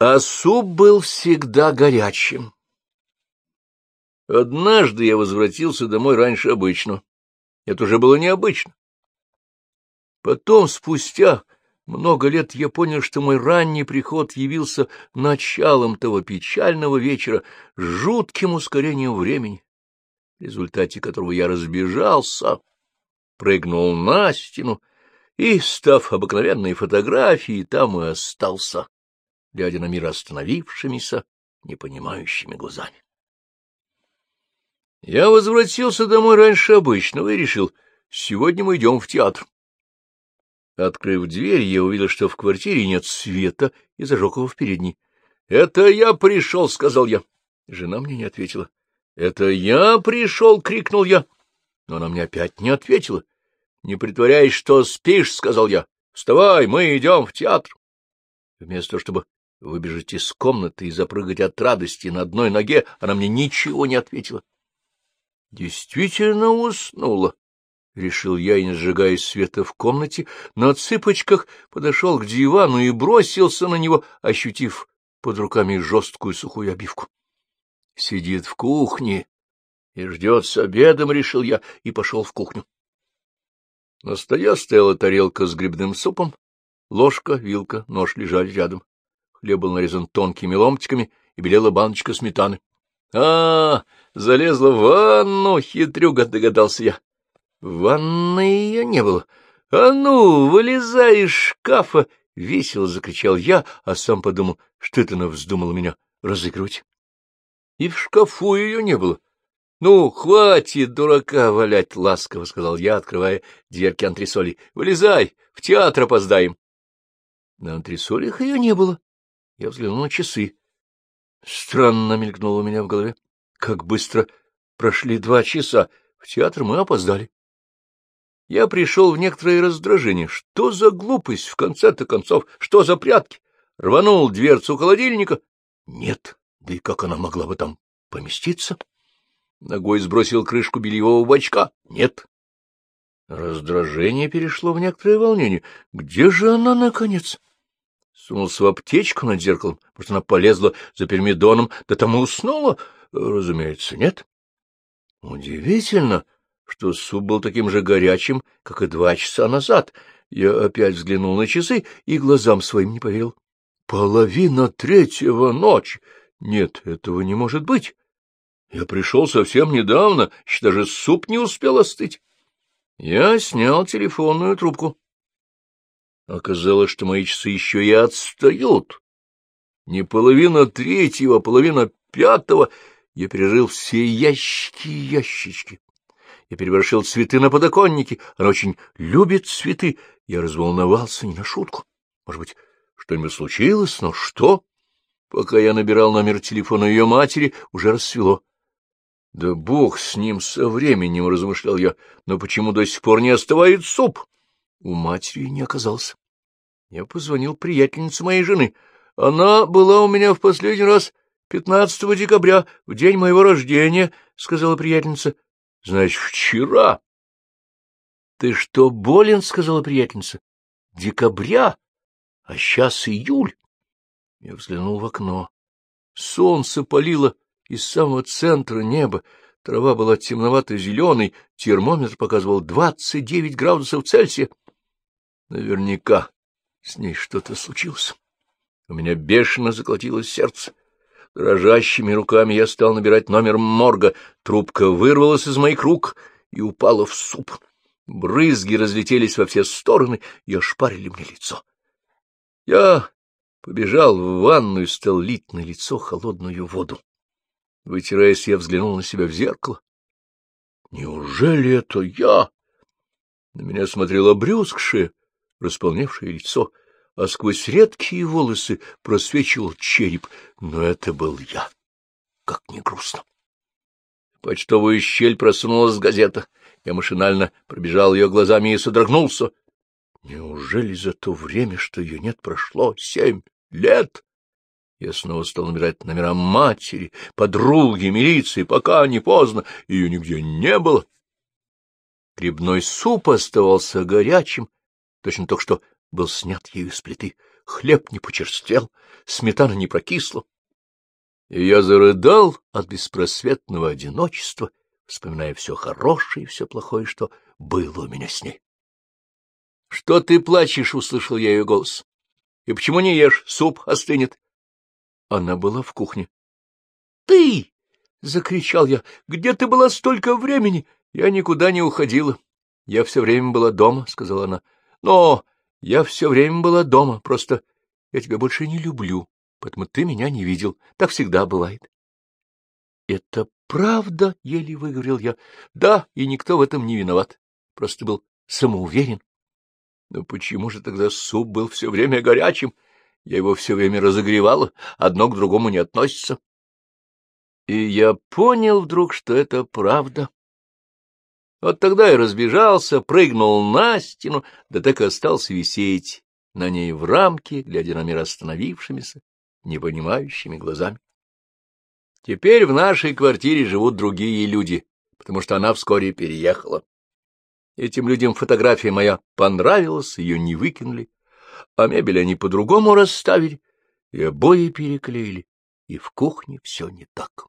А суп был всегда горячим. Однажды я возвратился домой раньше обычного. Это уже было необычно. Потом, спустя много лет, я понял, что мой ранний приход явился началом того печального вечера с жутким ускорением времени, в результате которого я разбежался, прыгнул на стену и, став обыкновенной фотографией, там и остался глядя на мир остановившимися, непонимающими глазами. Я возвратился домой раньше обычного и решил, сегодня мы идем в театр. Открыв дверь, я увидел, что в квартире нет света, и зажег его в передней. — Это я пришел, — сказал я. Жена мне не ответила. — Это я пришел, — крикнул я. Но она мне опять не ответила. — Не притворяйся, что спишь, — сказал я. — Вставай, мы идем в театр. Вместо того, чтобы выбежать из комнаты и запрыгать от радости на одной ноге, она мне ничего не ответила. Действительно уснула, — решил я, и, не сжигая света в комнате, на цыпочках подошел к дивану и бросился на него, ощутив под руками жесткую сухую обивку. Сидит в кухне и ждет с обедом, — решил я, и пошел в кухню. На столе стояла тарелка с грибным супом, ложка, вилка, нож лежали рядом. Хлеб был нарезан тонкими ломтиками, и белела баночка сметаны. — А, залезла в ванну, хитрюга, догадался я. В ванной ее не было. — А ну, вылезай из шкафа! — весело закричал я, а сам подумал, что это она вздумала меня разыгрывать. И в шкафу ее не было. — Ну, хватит дурака валять, — ласково сказал я, открывая дверки антресолей. — Вылезай, в театр опоздаем. На антресолях ее не было. Я взглянул на часы. Странно мелькнуло у меня в голове. Как быстро прошли два часа. В театр мы опоздали. Я пришел в некоторое раздражение. Что за глупость, в конце-то концов? Что за прятки? Рванул дверцу холодильника. Нет, да и как она могла бы там поместиться? Ногой сбросил крышку бельевого бачка. Нет. Раздражение перешло в некоторое волнение. Где же она, наконец? Сунулся в аптечку над зеркалом, потому она полезла за пермидоном, да там и уснула. Разумеется, нет. Удивительно, что суп был таким же горячим, как и два часа назад. Я опять взглянул на часы и глазам своим не поверил. Половина третьего ночи! Нет, этого не может быть. Я пришел совсем недавно, еще даже суп не успел остыть. Я снял телефонную трубку. Оказалось, что мои часы еще и отстают. Не половина третьего, а половина пятого. Я перерыл все ящики и ящички. Я переворошил цветы на подоконнике. Она очень любит цветы. Я разволновался не на шутку. Может быть, что-нибудь случилось, но что? Пока я набирал номер телефона ее матери, уже рассвело. Да бог с ним со временем, — размышлял я, — но почему до сих пор не остывает суп? У матери не оказался. Я позвонил приятельнице моей жены. Она была у меня в последний раз 15 декабря, в день моего рождения, — сказала приятельница. — Значит, вчера. — Ты что, болен? — сказала приятельница. — Декабря? А сейчас июль. Я взглянул в окно. Солнце палило из самого центра неба. Трава была темновато-зеленой, термометр показывал двадцать девять градусов Цельсия. Наверняка с ней что-то случилось. У меня бешено заколотилось сердце. Дрожащими руками я стал набирать номер морга. Трубка вырвалась из моих рук и упала в суп. Брызги разлетелись во все стороны и ошпарили мне лицо. Я побежал в ванную и стал лить на лицо холодную воду. Вытираясь, я взглянул на себя в зеркало. Неужели это я? На меня смотрело брюскшее, располневшее лицо, а сквозь редкие волосы просвечивал череп. Но это был я. Как не грустно. Почтовую щель просунулась газета. Я машинально пробежал ее глазами и содрогнулся. Неужели за то время, что ее нет, прошло семь лет? Я снова стал набирать номера матери, подруги, милиции, пока не поздно, ее нигде не было. Грибной суп оставался горячим, точно только что был снят ею с плиты. хлеб не почерствел, сметана не прокисла. И я зарыдал от беспросветного одиночества, вспоминая все хорошее и все плохое, что было у меня с ней. — Что ты плачешь? — услышал я ее голос. — И почему не ешь? Суп остынет. Она была в кухне. — Ты! — закричал я. — Где ты была столько времени? Я никуда не уходила. Я все время была дома, — сказала она. — Но я все время была дома, просто я тебя больше не люблю, поэтому ты меня не видел. Так всегда бывает. — Это правда? — еле выговорил я. — Да, и никто в этом не виноват. Просто был самоуверен. Но почему же тогда суп был все время горячим? Я его все время разогревала, одно к другому не относится. И я понял вдруг, что это правда. Вот тогда я разбежался, прыгнул на стену, да так и остался висеть на ней в рамке, глядя на мир остановившимися, непонимающими глазами. Теперь в нашей квартире живут другие люди, потому что она вскоре переехала. Этим людям фотография моя понравилась, ее не выкинули, а мебель они по-другому расставили, и обои переклеили, и в кухне все не так.